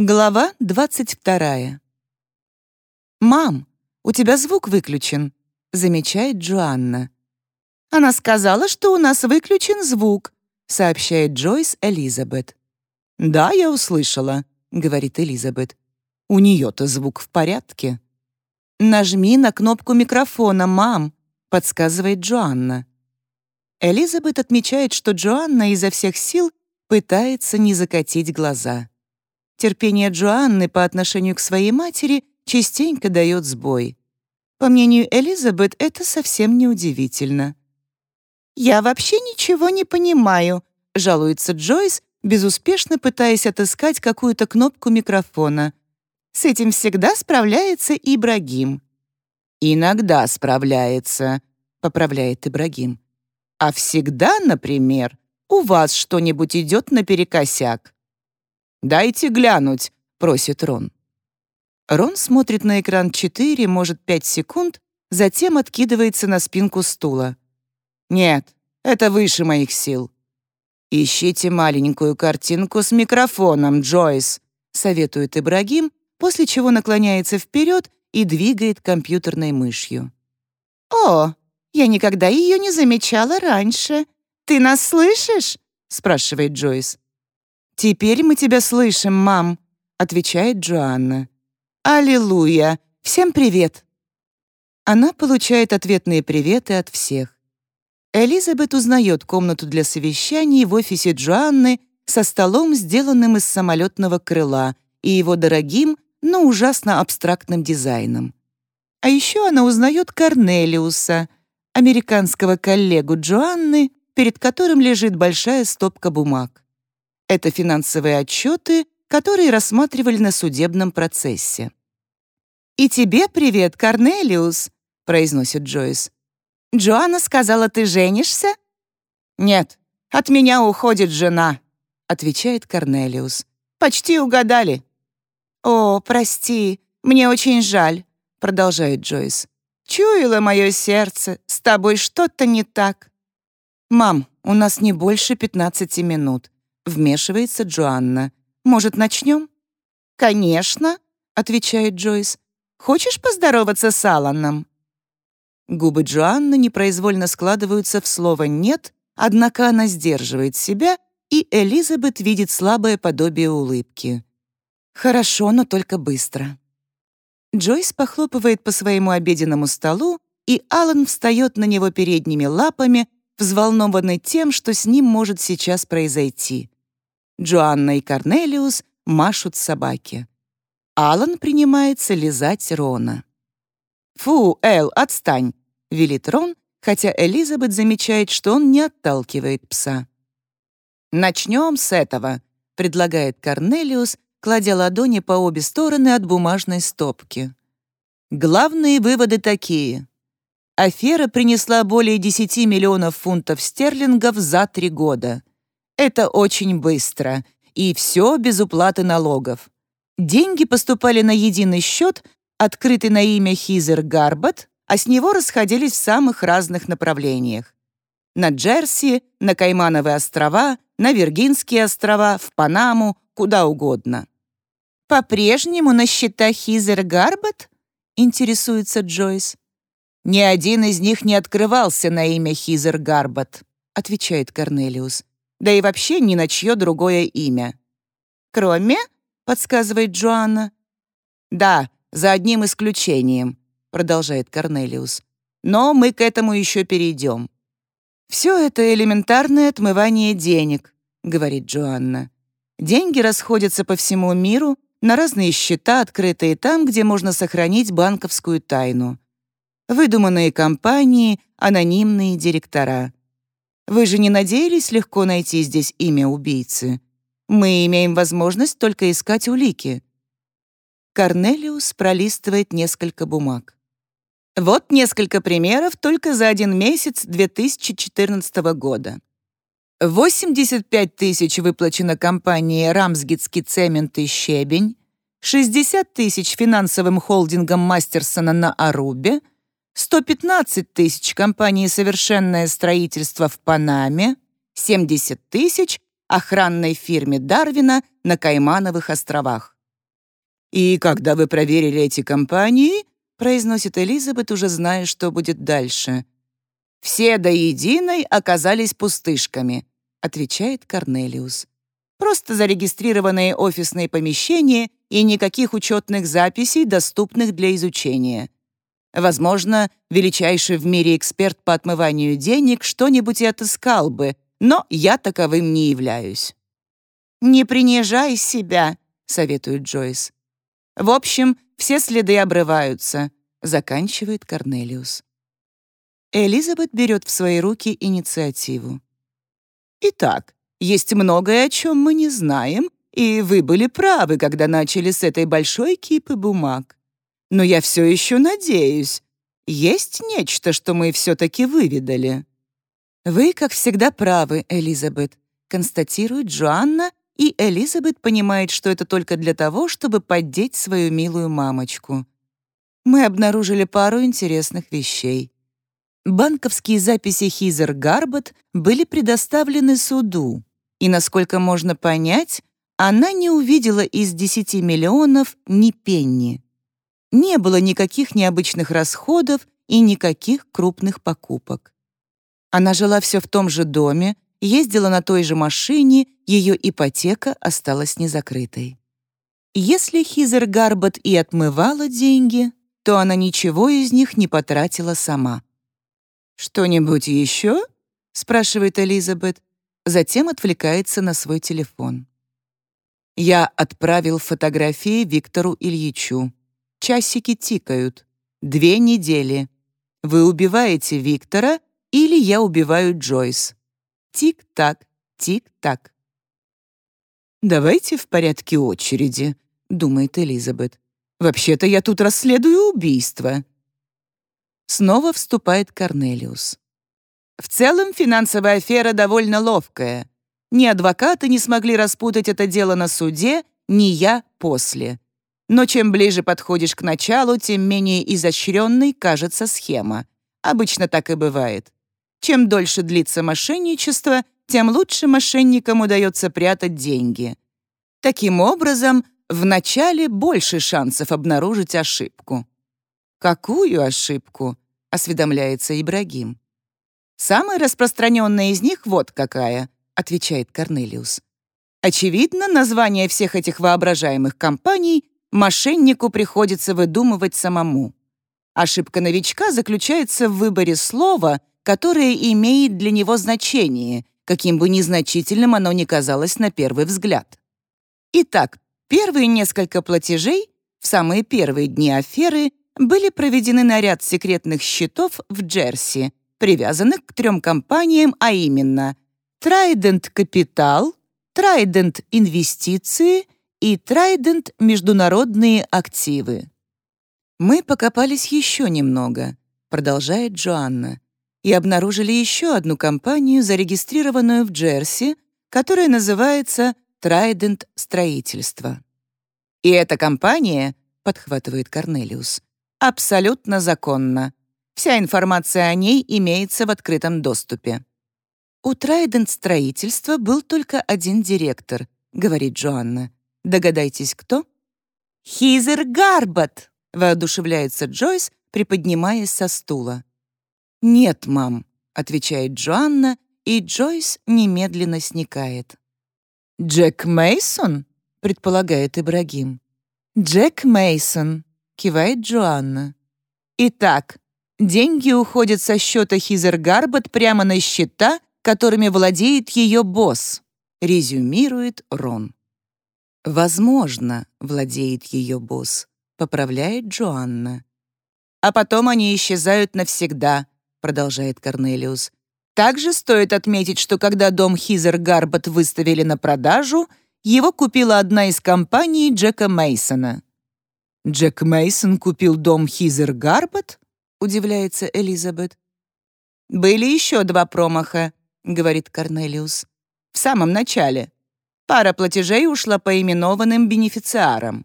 Глава 22. «Мам, у тебя звук выключен», — замечает Джоанна. «Она сказала, что у нас выключен звук», — сообщает Джойс Элизабет. «Да, я услышала», — говорит Элизабет. «У нее-то звук в порядке». «Нажми на кнопку микрофона, мам», — подсказывает Джоанна. Элизабет отмечает, что Джоанна изо всех сил пытается не закатить глаза. Терпение Джоанны по отношению к своей матери частенько дает сбой. По мнению Элизабет, это совсем не удивительно. «Я вообще ничего не понимаю», — жалуется Джойс, безуспешно пытаясь отыскать какую-то кнопку микрофона. С этим всегда справляется Ибрагим. «Иногда справляется», — поправляет Ибрагим. «А всегда, например, у вас что-нибудь идет наперекосяк». «Дайте глянуть», — просит Рон. Рон смотрит на экран 4, может, 5 секунд, затем откидывается на спинку стула. «Нет, это выше моих сил». «Ищите маленькую картинку с микрофоном, Джойс», — советует Ибрагим, после чего наклоняется вперед и двигает компьютерной мышью. «О, я никогда ее не замечала раньше. Ты нас слышишь?» — спрашивает Джойс. «Теперь мы тебя слышим, мам», — отвечает Джоанна. «Аллилуйя! Всем привет!» Она получает ответные приветы от всех. Элизабет узнает комнату для совещаний в офисе Джоанны со столом, сделанным из самолетного крыла, и его дорогим, но ужасно абстрактным дизайном. А еще она узнает Корнелиуса, американского коллегу Джоанны, перед которым лежит большая стопка бумаг. Это финансовые отчеты, которые рассматривали на судебном процессе. «И тебе привет, Корнелиус», — произносит Джойс. «Джоанна сказала, ты женишься?» «Нет, от меня уходит жена», — отвечает Корнелиус. «Почти угадали». «О, прости, мне очень жаль», — продолжает Джойс. «Чуяло мое сердце, с тобой что-то не так». «Мам, у нас не больше 15 минут. Вмешивается Джоанна. «Может, начнем?» «Конечно», — отвечает Джойс. «Хочешь поздороваться с Алланом?» Губы Джоанны непроизвольно складываются в слово «нет», однако она сдерживает себя, и Элизабет видит слабое подобие улыбки. «Хорошо, но только быстро». Джойс похлопывает по своему обеденному столу, и Аллан встает на него передними лапами, взволнованный тем, что с ним может сейчас произойти. Джоанна и Корнелиус машут собаке. Алан принимается лизать Рона. «Фу, Эл, отстань!» — велит Рон, хотя Элизабет замечает, что он не отталкивает пса. «Начнем с этого», — предлагает Корнелиус, кладя ладони по обе стороны от бумажной стопки. Главные выводы такие. Афера принесла более 10 миллионов фунтов стерлингов за три года. Это очень быстро, и все без уплаты налогов. Деньги поступали на единый счет, открытый на имя Хизер Гарбат, а с него расходились в самых разных направлениях. На Джерси, на Каймановые острова, на Виргинские острова, в Панаму, куда угодно. «По-прежнему на счета Хизер Гарбат?» — интересуется Джойс. «Ни один из них не открывался на имя Хизер Гарбат», — отвечает Корнелиус да и вообще ни на чье другое имя. «Кроме?» — подсказывает Джоанна. «Да, за одним исключением», — продолжает Корнелиус. «Но мы к этому еще перейдем». «Все это элементарное отмывание денег», — говорит Джоанна. «Деньги расходятся по всему миру на разные счета, открытые там, где можно сохранить банковскую тайну. Выдуманные компании, анонимные директора. Вы же не надеялись легко найти здесь имя убийцы? Мы имеем возможность только искать улики». Корнелиус пролистывает несколько бумаг. Вот несколько примеров только за один месяц 2014 года. 85 тысяч выплачено компании «Рамсгитский цемент и щебень», 60 тысяч финансовым холдингом Мастерсона на Арубе — 115 тысяч компании «Совершенное строительство» в Панаме, 70 тысяч охранной фирме Дарвина на Каймановых островах. «И когда вы проверили эти компании», произносит Элизабет, уже зная, что будет дальше. «Все до единой оказались пустышками», отвечает Корнелиус. «Просто зарегистрированные офисные помещения и никаких учетных записей, доступных для изучения. Возможно, величайший в мире эксперт по отмыванию денег что-нибудь и отыскал бы, но я таковым не являюсь». «Не принижай себя», — советует Джойс. В общем, все следы обрываются, заканчивает Корнелиус. Элизабет берет в свои руки инициативу. Итак, есть многое, о чем мы не знаем, и вы были правы, когда начали с этой большой кипы бумаг. Но я все еще надеюсь. Есть нечто, что мы все-таки выведали. Вы, как всегда, правы, Элизабет, констатирует Джоанна и Элизабет понимает, что это только для того, чтобы поддеть свою милую мамочку. Мы обнаружили пару интересных вещей. Банковские записи Хизер Гарбот были предоставлены суду, и, насколько можно понять, она не увидела из 10 миллионов ни пенни. Не было никаких необычных расходов и никаких крупных покупок. Она жила все в том же доме, ездила на той же машине, ее ипотека осталась незакрытой. Если Хизер Гарбот и отмывала деньги, то она ничего из них не потратила сама. «Что-нибудь еще?» — спрашивает Элизабет, затем отвлекается на свой телефон. Я отправил фотографии Виктору Ильичу. Часики тикают. Две недели. Вы убиваете Виктора или я убиваю Джойс. Тик-так, тик-так. «Давайте в порядке очереди», — думает Элизабет. «Вообще-то я тут расследую убийство». Снова вступает Корнелиус. В целом финансовая афера довольно ловкая. Ни адвокаты не смогли распутать это дело на суде, ни я после. Но чем ближе подходишь к началу, тем менее изощренной кажется схема. Обычно так и бывает. Чем дольше длится мошенничество, тем лучше мошенникам удается прятать деньги. Таким образом, в начале больше шансов обнаружить ошибку. «Какую ошибку?» — осведомляется Ибрагим. «Самая распространенная из них вот какая», — отвечает Корнелиус. «Очевидно, название всех этих воображаемых компаний мошеннику приходится выдумывать самому. Ошибка новичка заключается в выборе слова, которое имеет для него значение, каким бы незначительным оно ни казалось на первый взгляд. Итак, первые несколько платежей в самые первые дни аферы были проведены на ряд секретных счетов в Джерси, привязанных к трем компаниям, а именно Trident Capital, Trident Инвестиции и Trident Международные активы. «Мы покопались еще немного», — продолжает Джоанна и обнаружили еще одну компанию, зарегистрированную в Джерси, которая называется Trident Строительство. И эта компания, подхватывает Корнелиус, абсолютно законна. Вся информация о ней имеется в открытом доступе. У Trident Строительства был только один директор, говорит Джоанна. Догадайтесь, кто? Хизер Гарбот, воодушевляется Джойс, приподнимаясь со стула. «Нет, мам», — отвечает Джоанна, и Джойс немедленно сникает. «Джек Мейсон? предполагает Ибрагим. «Джек Мейсон, кивает Джоанна. «Итак, деньги уходят со счета Хизер Гарбот прямо на счета, которыми владеет ее босс», — резюмирует Рон. «Возможно, владеет ее босс», — поправляет Джоанна. «А потом они исчезают навсегда», продолжает Корнелиус. Также стоит отметить, что когда дом Хизер Гарбот выставили на продажу, его купила одна из компаний Джека Мейсона. Джек Мейсон купил дом Хизер Гарбот? удивляется Элизабет. Были еще два промаха, говорит Корнелиус. В самом начале. Пара платежей ушла по именованным бенефициарам.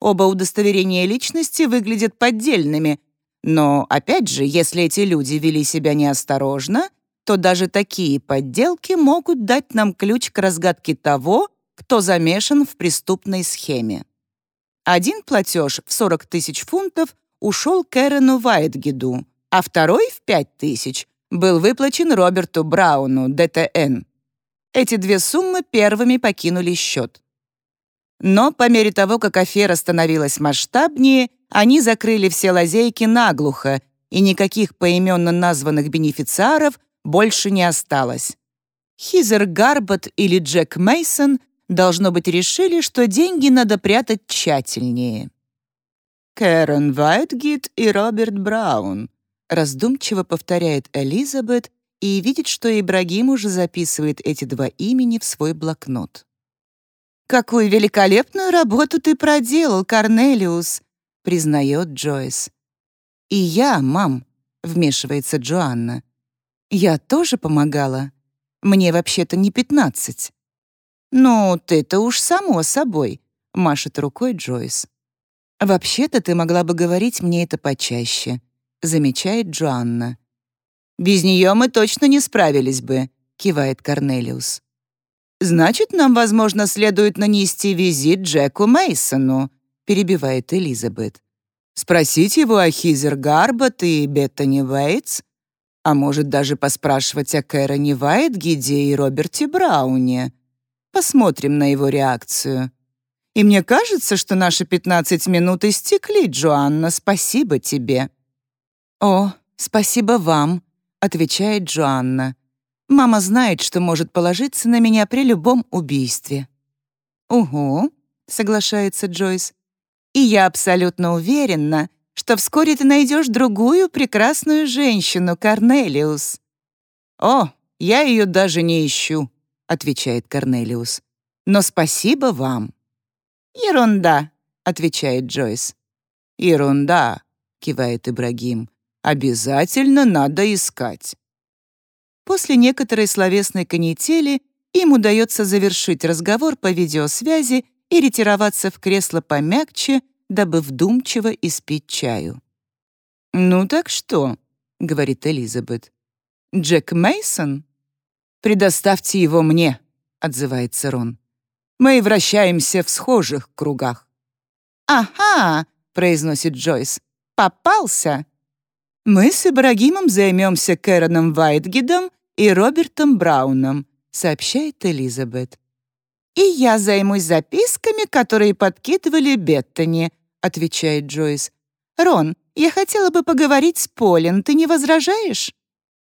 Оба удостоверения личности выглядят поддельными, но, опять же, если эти люди вели себя неосторожно, то даже такие подделки могут дать нам ключ к разгадке того, кто замешан в преступной схеме. Один платеж в 40 тысяч фунтов ушел Кэрену Вайтгиду, а второй в 5 тысяч был выплачен Роберту Брауну, ДТН. Эти две суммы первыми покинули счет. Но по мере того, как афера становилась масштабнее, они закрыли все лазейки наглухо, и никаких поименно названных бенефициаров больше не осталось. Хизер Гарбот или Джек Мейсон должно быть решили, что деньги надо прятать тщательнее. Кэрон Вайтгит и Роберт Браун, раздумчиво повторяет Элизабет и видит, что Ибрагим уже записывает эти два имени в свой блокнот. «Какую великолепную работу ты проделал, Корнелиус!» — признает Джойс. «И я, мам», — вмешивается Джоанна. «Я тоже помогала. Мне вообще-то не пятнадцать». «Ну, ты-то уж само собой», — машет рукой Джойс. «Вообще-то ты могла бы говорить мне это почаще», — замечает Джоанна. «Без нее мы точно не справились бы», — кивает Корнелиус. «Значит, нам, возможно, следует нанести визит Джеку Мейсону», — перебивает Элизабет. «Спросить его о Хизер Гарбот и Беттани Вейтс, а может, даже поспрашивать о Кэроне Вайтгиде и Роберте Брауне. Посмотрим на его реакцию». И мне кажется, что наши 15 минут истекли, Джоанна. Спасибо тебе». «О, спасибо вам», — отвечает Джоанна. «Мама знает, что может положиться на меня при любом убийстве». «Угу», — соглашается Джойс. «И я абсолютно уверена, что вскоре ты найдешь другую прекрасную женщину, Корнелиус». «О, я ее даже не ищу», — отвечает Корнелиус. «Но спасибо вам». «Ерунда», — отвечает Джойс. «Ерунда», — кивает Ибрагим. «Обязательно надо искать». После некоторой словесной канители им удается завершить разговор по видеосвязи и ретироваться в кресло помягче, дабы вдумчиво испить чаю. «Ну так что?» — говорит Элизабет. «Джек Мейсон? «Предоставьте его мне», — отзывается Рон мы вращаемся в схожих кругах». «Ага», — произносит Джойс, — «попался». «Мы с Ибрагимом займемся Кэроном Вайтгидом и Робертом Брауном», — сообщает Элизабет. «И я займусь записками, которые подкидывали Беттани», — отвечает Джойс. «Рон, я хотела бы поговорить с Полин, ты не возражаешь?»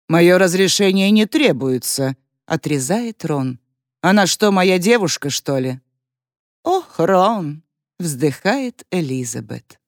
«Мое разрешение не требуется», — отрезает Рон. Она что, моя девушка, что ли?» «Ох, Рон!» — вздыхает Элизабет.